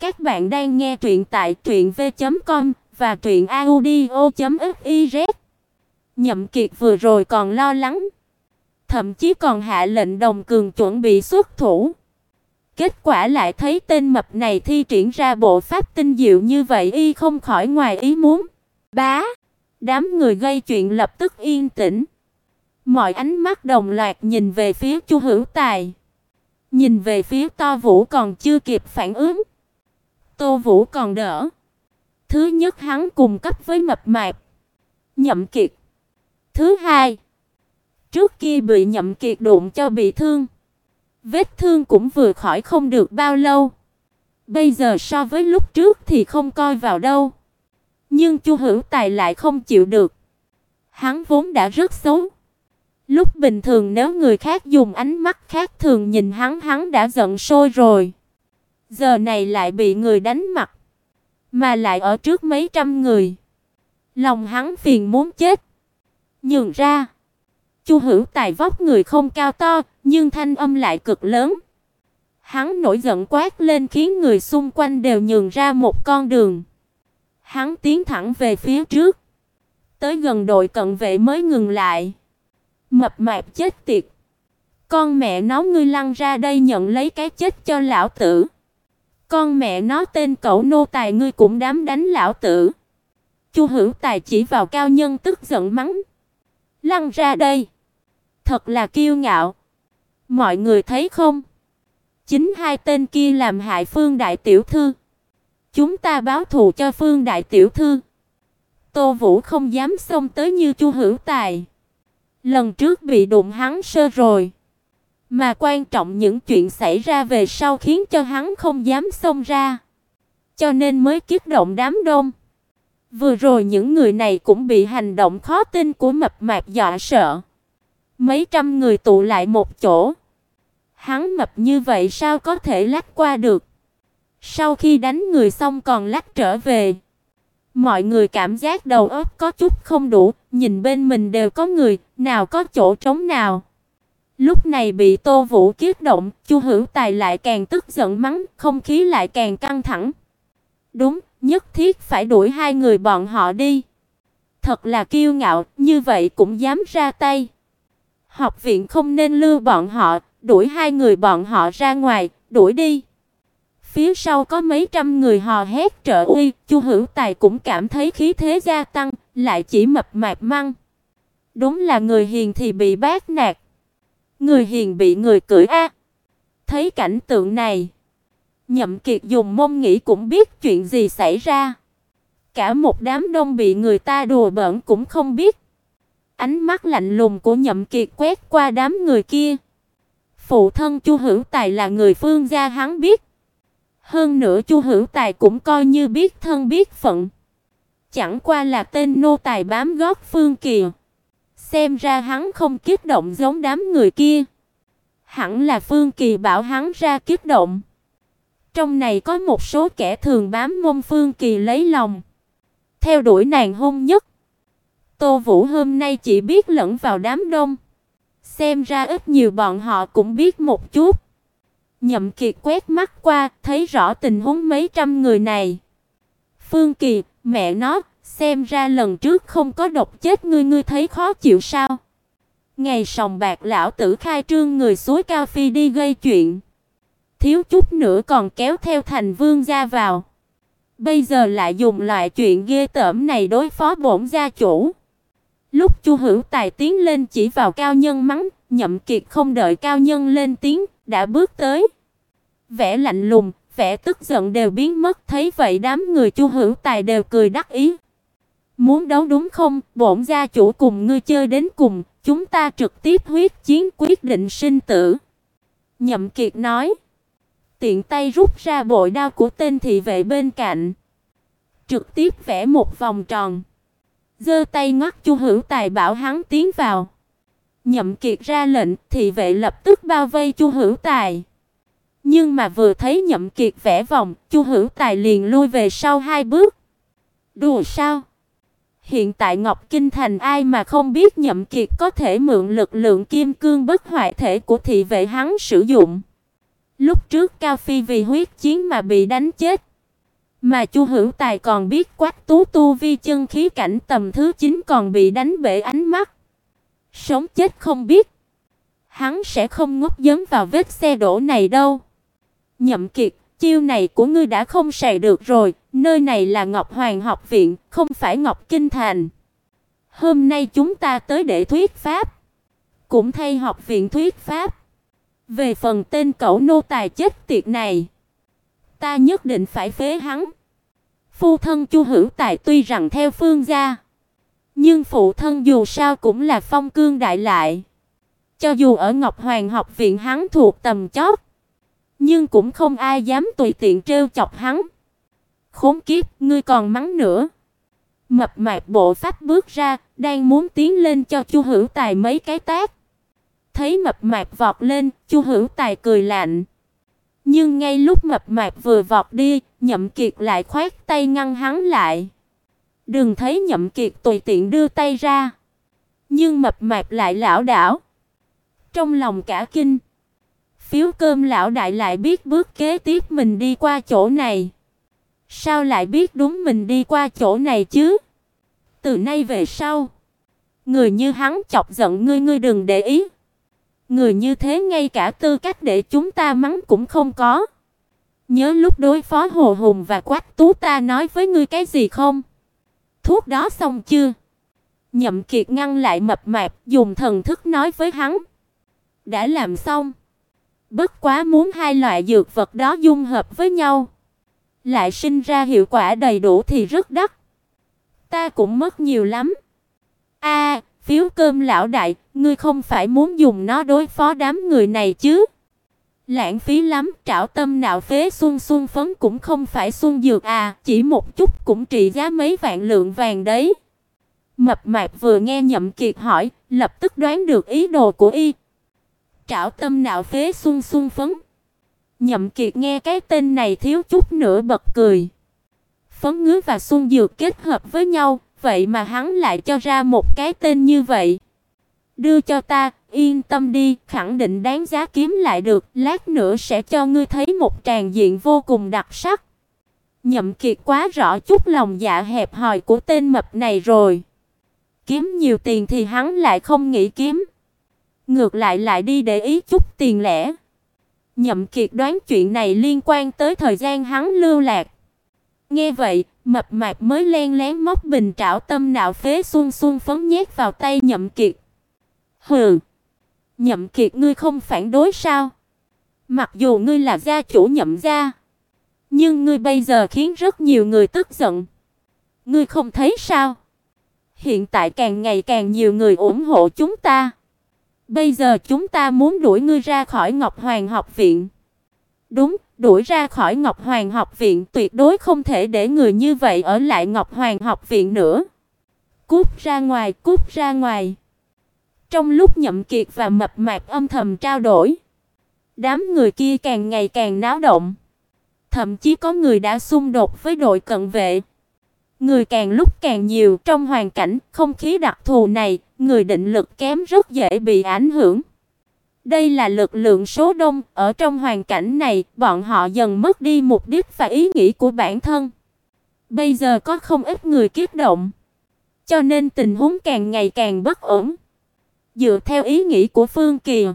Các bạn đang nghe truyện tại truyệnv.com và truyệnaudio.fiz. Nhậm Kiệt vừa rồi còn lo lắng, thậm chí còn hạ lệnh Đồng Cường chuẩn bị xuất thủ. Kết quả lại thấy tên mập này thi triển ra bộ pháp tinh diệu như vậy y không khỏi ngoài ý muốn. Bá, đám người gây chuyện lập tức yên tĩnh. Mọi ánh mắt đồng loạt nhìn về phía Chu Hữu Tài. Nhìn về phía To Vũ còn chưa kịp phản ứng. Tô Vũ còn đỡ. Thứ nhất hắn cùng cấp với mập mạp. Nhậm Kiệt. Thứ hai, trước kia bị Nhậm Kiệt đụng cho bị thương. Vết thương cũng vừa khỏi không được bao lâu. Bây giờ so với lúc trước thì không coi vào đâu. Nhưng Chu Hữu Tài lại không chịu được. Hắn vốn đã rất xấu. Lúc bình thường nếu người khác dùng ánh mắt khác thường nhìn hắn hắn đã giận sôi rồi. Giờ này lại bị người đánh mặt, mà lại ở trước mấy trăm người. Lòng hắn phiền muốn chết. Nhường ra, Chu Hữu Tài vóc người không cao to, nhưng thanh âm lại cực lớn. Hắn nổi giận quát lên khiến người xung quanh đều nhường ra một con đường. Hắn tiến thẳng về phía trước, tới gần đội cận vệ mới ngừng lại. Mập mạp chết tiệt. Con mẹ nó ngươi lăn ra đây nhận lấy cái chết cho lão tử. Con mẹ nó tên cẩu nô tài, ngươi cũng dám đánh lão tử. Chu Hữu Tài chỉ vào cao nhân tức giận mắng. Lăn ra đây. Thật là kiêu ngạo. Mọi người thấy không? Chính hai tên kia làm hại Phương đại tiểu thư. Chúng ta báo thù cho Phương đại tiểu thư. Tô Vũ không dám xông tới như Chu Hữu Tài. Lần trước bị đụng hắn sơ rồi. Mà quan trọng những chuyện xảy ra về sau khiến cho hắn không dám xông ra. Cho nên mới kích động đám đông. Vừa rồi những người này cũng bị hành động khó tin của mập mạp dọa sợ. Mấy trăm người tụ lại một chỗ. Hắn mập như vậy sao có thể lách qua được? Sau khi đánh người xong còn lách trở về. Mọi người cảm giác đầu óc có chút không đủ, nhìn bên mình đều có người, nào có chỗ trống nào. Lúc này bị Tô Vũ kiết động, Chu Hữu Tài lại càng tức giận mắng, không khí lại càng căng thẳng. Đúng, nhất thiết phải đuổi hai người bọn họ đi. Thật là kiêu ngạo, như vậy cũng dám ra tay. Học viện không nên lưu bọn họ, đuổi hai người bọn họ ra ngoài, đuổi đi. Phía sau có mấy trăm người hò hét trợ uy, Chu Hữu Tài cũng cảm thấy khí thế gia tăng, lại chỉ mập mạp măng. Đúng là người hiền thì bị bát nạt, người hiền bị người cưỡi a. Thấy cảnh tượng này, Nhậm Kiệt dùng mông nghĩ cũng biết chuyện gì xảy ra. Cả một đám đông bị người ta đùa bỡn cũng không biết. Ánh mắt lạnh lùng của Nhậm Kiệt quét qua đám người kia. Phụ thân Chu Hữu Tài là người phương gia hắn biết. Hơn nữa Chu Hữu Tài cũng coi như biết thân biết phận. Chẳng qua là tên nô tài bám gót Phương kiều Xem ra hắn không kích động giống đám người kia. Hẳn là Phương Kỳ bảo hắn ra kích động. Trong này có một số kẻ thường bám mông Phương Kỳ lấy lòng, theo đuổi nàng hôn nhất. Tô Vũ hôm nay chỉ biết lẫn vào đám đông, xem ra ít nhiều bọn họ cũng biết một chút. Nhậm Kiệt quét mắt qua, thấy rõ tình huống mấy trăm người này. Phương Kỳ, mẹ nó, xem ra lần trước không có độc chết ngươi ngươi thấy khó chịu sao? Ngày sòng bạc lão tử khai trương người suối cao phi đi gây chuyện. Thiếu chút nữa còn kéo theo thành vương gia vào. Bây giờ lại dùng loại chuyện ghê tởm này đối phó bổn gia chủ. Lúc Chu Hữu Tài tiến lên chỉ vào cao nhân mắng, Nhậm Kiệt không đợi cao nhân lên tiếng, đã bước tới. Vẻ lạnh lùng, vẻ tức giận đều biến mất, thấy vậy đám người Chu Hữu Tài đều cười đắc ý. Muốn đấu đúng không? Bổn gia chủ cùng ngươi chơi đến cùng, chúng ta trực tiếp huyết chiến quyết định sinh tử." Nhậm Kiệt nói. Tiện tay rút ra bội đao của tên thị vệ bên cạnh, trực tiếp vẽ một vòng tròn. Giơ tay ngắt Chu Hữu Tài bảo hắn tiến vào. Nhậm Kiệt ra lệnh, thị vệ lập tức bao vây Chu Hữu Tài. Nhưng mà vừa thấy Nhậm Kiệt vẽ vòng, Chu Hữu Tài liền lui về sau hai bước. Đùa sao? Hiện tại Ngọc Kinh Thành ai mà không biết Nhậm Kiệt có thể mượn lực lượng kim cương bất hoại thể của thị vệ hắn sử dụng. Lúc trước Cao Phi vì huyết chiến mà bị đánh chết, mà Chu Hữu Tài còn biết Quách Tú tu vi chân khí cảnh tầm thứ 9 còn bị đánh bể ánh mắt. Sống chết không biết. Hắn sẽ không ngốc dấn vào vết xe đổ này đâu. Nhậm Kiệt, chiêu này của ngươi đã không xài được rồi, nơi này là Ngọc Hoàng học viện, không phải Ngọc Kinh thành. Hôm nay chúng ta tới để thuyết pháp, cũng thay học viện thuyết pháp. Về phần tên cẩu nô tài chết tiệt này, ta nhất định phải phế hắn. Phu thân Chu Hữu Tài tuy rằng theo phương gia, nhưng phụ thân dù sao cũng là phong cương đại lại. Cho dù ở Ngọc Hoàng học viện hắn thuộc tầm chót, nhưng cũng không ai dám tùy tiện trêu chọc hắn. Khốn kiếp, ngươi còn mắng nữa. Mập mạp bộ pháp bước ra, đang muốn tiến lên cho Chu Hữu Tài mấy cái tát. Thấy mập mạp vọt lên, Chu Hữu Tài cười lạnh. Nhưng ngay lúc mập mạp vừa vọt đi, Nhậm Kiệt lại khoát tay ngăn hắn lại. Đừng thấy Nhậm Kiệt tùy tiện đưa tay ra, nhưng mập mạp lại lảo đảo. Trong lòng cả kinh, Phiếu cơm lão đại lại biết bước kế tiếp mình đi qua chỗ này. Sao lại biết đúng mình đi qua chỗ này chứ? Từ nay về sau, người như hắn chọc giận ngươi ngươi đừng để ý. Người như thế ngay cả tư cách để chúng ta mắng cũng không có. Nhớ lúc đối phó Hồ Hùng và Quách Tú ta nói với ngươi cái gì không? Thuốc đó xong chưa? Nhậm Kiệt ngăn lại mập mạp, dùng thần thức nói với hắn. Đã làm xong. Bất quá muốn hai loại dược vật đó dung hợp với nhau, lại sinh ra hiệu quả đầy đủ thì rất đắt. Ta cũng mất nhiều lắm. A, phiếu cơm lão đại, ngươi không phải muốn dùng nó đối phó đám người này chứ? Lãng phí lắm, trảo tâm nạo phế xuân xuân phấn cũng không phải xuân dược à, chỉ một chút cũng trị giá mấy vạn lượng vàng đấy. Mập mạp vừa nghe Nhậm Kiệt hỏi, lập tức đoán được ý đồ của y, trảo tâm nạo phế xung xung phấn. Nhậm Kiệt nghe cái tên này thiếu chút nữa bật cười. Phấn ngứa và xung dược kết hợp với nhau, vậy mà hắn lại cho ra một cái tên như vậy. Đưa cho ta, yên tâm đi, khẳng định đáng giá kiếm lại được, lát nữa sẽ cho ngươi thấy một tràng diện vô cùng đặc sắc. Nhậm Kiệt quá rõ chút lòng dạ hẹp hòi của tên mập này rồi. Kiếm nhiều tiền thì hắn lại không nghĩ kiếm ngược lại lại đi để ý chút tiền lẻ. Nhậm Kiệt đoán chuyện này liên quan tới thời gian hắn lưu lạc. Nghe vậy, mập mạp mới len lén móc bình trảo tâm nạo phế xuân xuân phấn nhét vào tay Nhậm Kiệt. Hừ. Nhậm Kiệt ngươi không phản đối sao? Mặc dù ngươi là gia chủ Nhậm gia, nhưng ngươi bây giờ khiến rất nhiều người tức giận. Ngươi không thấy sao? Hiện tại càng ngày càng nhiều người ủng hộ chúng ta. Bây giờ chúng ta muốn đuổi ngươi ra khỏi Ngọc Hoàng học viện. Đúng, đuổi ra khỏi Ngọc Hoàng học viện, tuyệt đối không thể để người như vậy ở lại Ngọc Hoàng học viện nữa. Cút ra ngoài, cút ra ngoài. Trong lúc Nhậm Kiệt và Mập mạc âm thầm trao đổi, đám người kia càng ngày càng náo động. Thậm chí có người đã xung đột với đội cận vệ. Người càng lúc càng nhiều trong hoàn cảnh không khí đặc thù này, người định lực kém rất dễ bị ảnh hưởng. Đây là lực lượng số đông, ở trong hoàn cảnh này, bọn họ dần mất đi mục đích và ý nghĩ của bản thân. Bây giờ có không ít người kích động, cho nên tình huống càng ngày càng bất ổn. Dựa theo ý nghĩ của Phương Kỳ,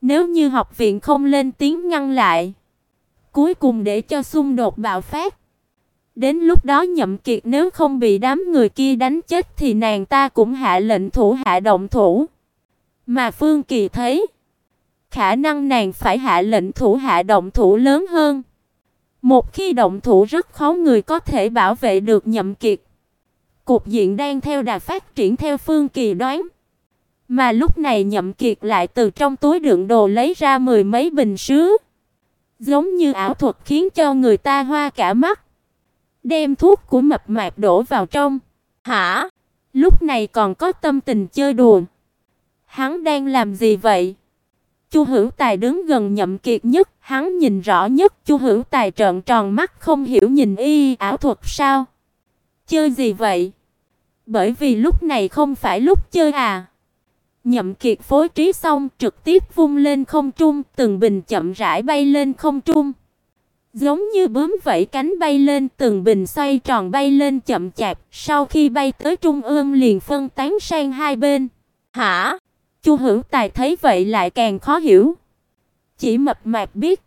nếu như học viện không lên tiếng ngăn lại, cuối cùng để cho xung đột bạo phát, Đến lúc đó Nhậm Kiệt nếu không bị đám người kia đánh chết thì nàng ta cũng hạ lệnh thủ hạ động thủ. Mà Phương Kỳ thấy, khả năng nàng phải hạ lệnh thủ hạ động thủ lớn hơn. Một khi động thủ rất khó người có thể bảo vệ được Nhậm Kiệt. Cục diện đang theo đà phát triển theo Phương Kỳ đoán. Mà lúc này Nhậm Kiệt lại từ trong túi đựng đồ lấy ra mười mấy bình sứ. Giống như ảo thuật khiến cho người ta hoa cả mắt đem thuốc của mập mạp đổ vào trong. Hả? Lúc này còn có tâm tình chơi đùa. Hắn đang làm gì vậy? Chu Hữu Tài đứng gần Nhậm Kiệt nhất, hắn nhìn rõ nhất, Chu Hữu Tài trợn tròn mắt không hiểu nhìn y ảo thuật sao? Chơi gì vậy? Bởi vì lúc này không phải lúc chơi à? Nhậm Kiệt phối trí xong, trực tiếp vung lên không trung, từng bình chậm rãi bay lên không trung. Giống như bướm vẫy cánh bay lên, từng bình xoay tròn bay lên chậm chạp, sau khi bay tới trung ương liền phân tán sang hai bên. "Hả?" Chu Hữu Tài thấy vậy lại càng khó hiểu. Chỉ mập mạp biết,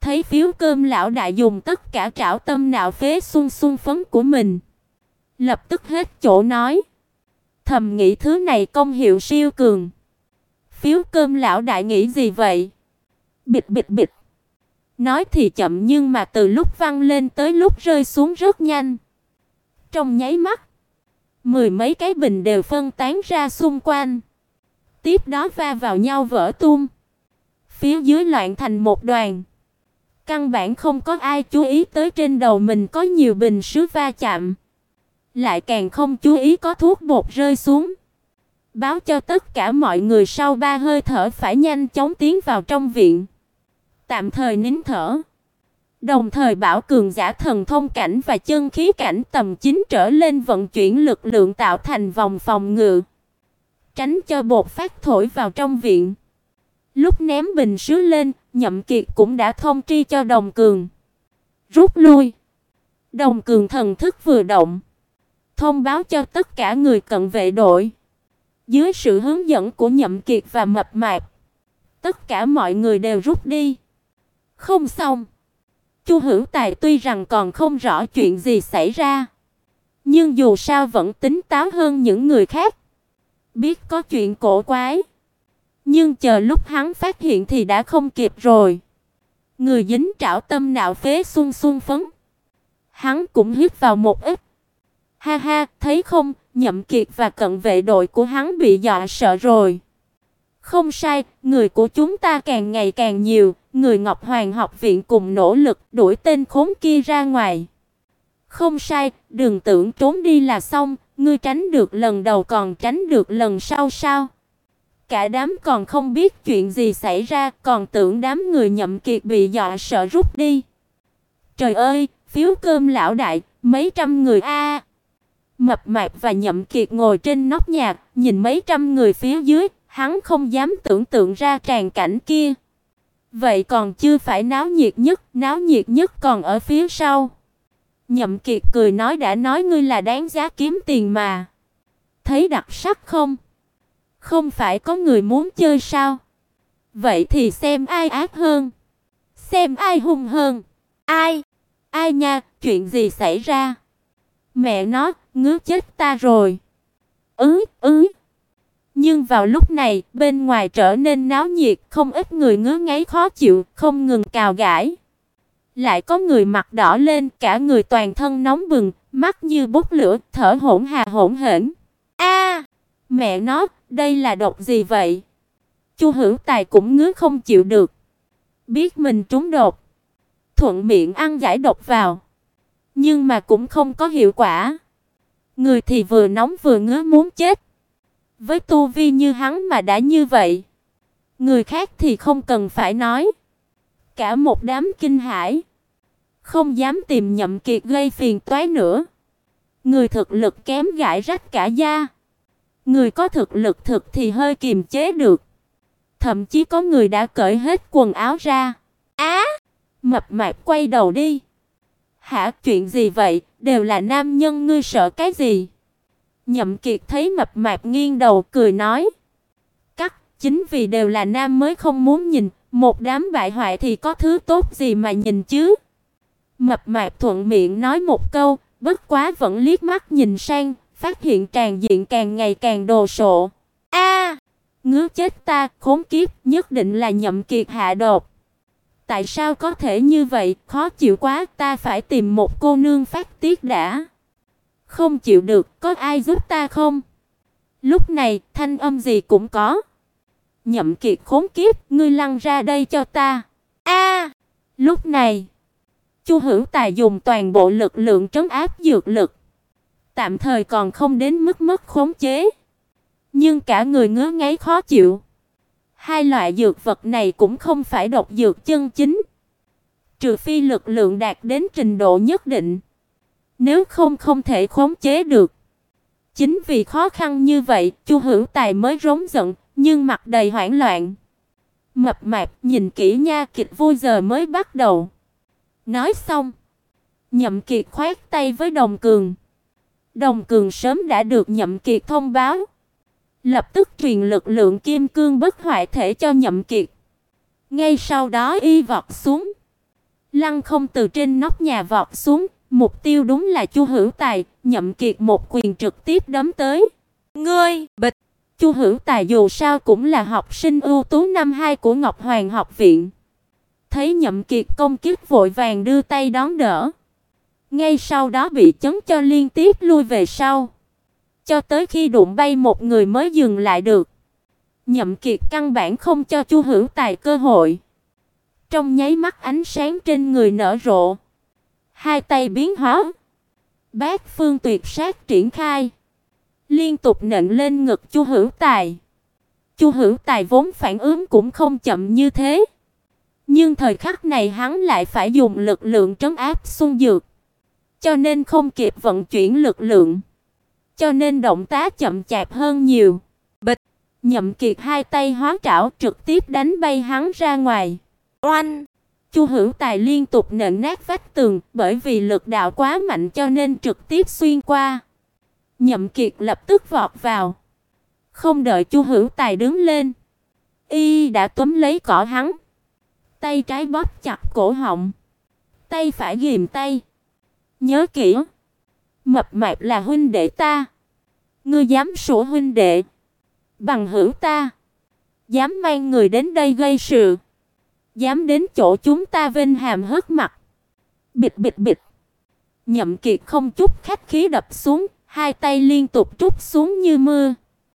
thấy phiếu cơm lão đại dùng tất cả trảo tâm nạo phế xuân xuân phấn của mình, lập tức hết chỗ nói. Thầm nghĩ thứ này công hiệu siêu cường. Phiếu cơm lão đại nghĩ gì vậy? Bịch bịch bịch. Nói thì chậm nhưng mà từ lúc văng lên tới lúc rơi xuống rất nhanh. Trong nháy mắt, mười mấy cái bình đều phân tán ra xung quanh. Tiếp đó va vào nhau vỡ tung. Phía dưới loạn thành một đoàn. Căn bản không có ai chú ý tới trên đầu mình có nhiều bình sứ va chạm lại càng không chú ý có thuốc bột rơi xuống. Báo cho tất cả mọi người sau ba hơi thở phải nhanh chóng tiến vào trong viện. Tạm thời nín thở. Đồng thời bảo cường giả thần thông cảnh và chân khí cảnh tầm 9 trở lên vận chuyển lực lượng tạo thành vòng phòng ngự. Tránh cho bột phát thổi vào trong viện. Lúc ném bình sứ lên, Nhậm Kiệt cũng đã thông tri cho Đồng Cường. Rút lui. Đồng Cường thần thức vừa động thông báo cho tất cả người cận vệ đội. Dưới sự hướng dẫn của Nhậm Kiệt và Mập Mạp, tất cả mọi người đều rút đi. Không xong. Chu Hữu Tài tuy rằng còn không rõ chuyện gì xảy ra, nhưng dù sao vẫn tính táo hơn những người khác. Biết có chuyện cổ quái, nhưng chờ lúc hắn phát hiện thì đã không kịp rồi. Người dính trảo tâm nạo phế xung xung phấn. Hắn cũng hít vào một ít Ha ha, thấy không, Nhậm Kiệt và cận vệ đội của hắn bị dọa sợ rồi. Không sai, người của chúng ta càng ngày càng nhiều, người Ngọc Hoàng học viện cùng nỗ lực đuổi tên khốn kia ra ngoài. Không sai, đừng tưởng trốn đi là xong, ngươi tránh được lần đầu còn tránh được lần sau sao? Cả đám còn không biết chuyện gì xảy ra, còn tưởng đám người Nhậm Kiệt bị dọa sợ rút đi. Trời ơi, phiếu cơm lão đại, mấy trăm người a. Mập mạp và Nhậm Kiệt ngồi trên nóc nhà, nhìn mấy trăm người phía dưới, hắn không dám tưởng tượng ra tràn cảnh kia. Vậy còn chưa phải náo nhiệt nhất, náo nhiệt nhất còn ở phía sau. Nhậm Kiệt cười nói đã nói ngươi là đáng giá kiếm tiền mà. Thấy đặc sắc không? Không phải có người muốn chơi sao? Vậy thì xem ai ác hơn, xem ai hung hơn. Ai? Ai nha, chuyện gì xảy ra? Mẹ nó, ngứa chết ta rồi. Ứ, ứ. Nhưng vào lúc này, bên ngoài trở nên náo nhiệt, không ít người ngứa ngáy khó chịu, không ngừng cào gãi. Lại có người mặt đỏ lên, cả người toàn thân nóng bừng, mắt như bốc lửa, thở hổn hà hổn hển. A, mẹ nó, đây là độc gì vậy? Chu Hữu Tài cũng ngứa không chịu được. Biết mình trúng độc, thuận miệng ăn giải độc vào nhưng mà cũng không có hiệu quả. Người thì vừa nóng vừa ngứa muốn chết. Với tu vi như hắn mà đã như vậy, người khác thì không cần phải nói. Cả một đám kinh hãi, không dám tìm Nhậm Kiệt gây phiền toái nữa. Người thực lực kém gãi rách cả da. Người có thực lực thực thì hơi kiềm chế được. Thậm chí có người đã cởi hết quần áo ra. Á! mập mạp quay đầu đi. Hả, chuyện gì vậy, đều là nam nhân ngươi sợ cái gì? Nhậm Kiệt thấy mập mạp nghiêng đầu cười nói, "Cắt, chính vì đều là nam mới không muốn nhìn, một đám bại hoại thì có thứ tốt gì mà nhìn chứ?" Mập mạp thuận miệng nói một câu, bất quá vẫn liếc mắt nhìn sang, phát hiện tràn diện càng ngày càng đồ sộ. A, ngứa chết ta, khốn kiếp, nhất định là Nhậm Kiệt hạ độc. Tại sao có thể như vậy, khó chịu quá, ta phải tìm một cô nương phát tiết đã. Không chịu được, có ai giúp ta không? Lúc này, thanh âm gì cũng có. Nhậm Kiệt khốn kiếp, ngươi lăn ra đây cho ta. A! lúc này, Chu Hữu Tài dùng toàn bộ lực lượng trấn áp dược lực. Tạm thời còn không đến mức mất khống chế, nhưng cả người ngứa ngáy khó chịu. Hai loại dược vật này cũng không phải độc dược chân chính, trừ phi lực lượng đạt đến trình độ nhất định, nếu không không thể khống chế được. Chính vì khó khăn như vậy, Chu Hữu Tài mới rống giận, nhưng mặt đầy hoảng loạn. Mập mạp nhìn kỹ nha, kịch vui giờ mới bắt đầu. Nói xong, Nhậm Kiệt khoát tay với Đồng Cường. Đồng Cường sớm đã được Nhậm Kiệt thông báo, lập tức truyền lực lượng kim cương bất hoại thể cho Nhậm Kiệt. Ngay sau đó y vọt xuống, lăng không từ trên nóc nhà vọt xuống, mục tiêu đúng là Chu Hữu Tài, Nhậm Kiệt một quyền trực tiếp đấm tới. Ngươi, bịch Chu Hữu Tài dù sao cũng là học sinh ưu tú năm 2 của Ngọc Hoàng học viện. Thấy Nhậm Kiệt công kích vội vàng đưa tay đón đỡ. Ngay sau đó bị chấn cho liên tiếp lui về sau. Cho tới khi đụng bay một người mới dừng lại được. Nhậm Kiệt căn bản không cho Chu Hữu Tài cơ hội. Trong nháy mắt ánh sáng trên người nở rộ, hai tay biến hóa, bát phương tuyệt sát triển khai, liên tục nện lên ngực Chu Hữu Tài. Chu Hữu Tài vốn phản ứng cũng không chậm như thế, nhưng thời khắc này hắn lại phải dùng lực lượng trấn áp xung dược, cho nên không kịp vận chuyển lực lượng, cho nên động tác chậm chạp hơn nhiều. Bịch, Nhậm Kiệt hai tay hóa trảo trực tiếp đánh bay hắn ra ngoài. Oanh! Chu Hữu Tài liên tục nện nát vách tường, bởi vì lực đạo quá mạnh cho nên trực tiếp xuyên qua. Nhậm Kiệt lập tức vọt vào. Không đợi Chu Hữu Tài đứng lên, y đã túm lấy cỏ hắn. Tay trái bóp chặt cổ họng, tay phải ghìm tay. Nhớ kỹ, mập mạp là huynh đệ ta. Ngươi dám sủa huynh đệ, bằng hữu ta, dám mang người đến đây gây sự dám đến chỗ chúng ta vinh hàm hất mặt. Bịch bịch bịch. Nhậm Kiệt không chút khách khí đập xuống, hai tay liên tục trút xuống như mưa.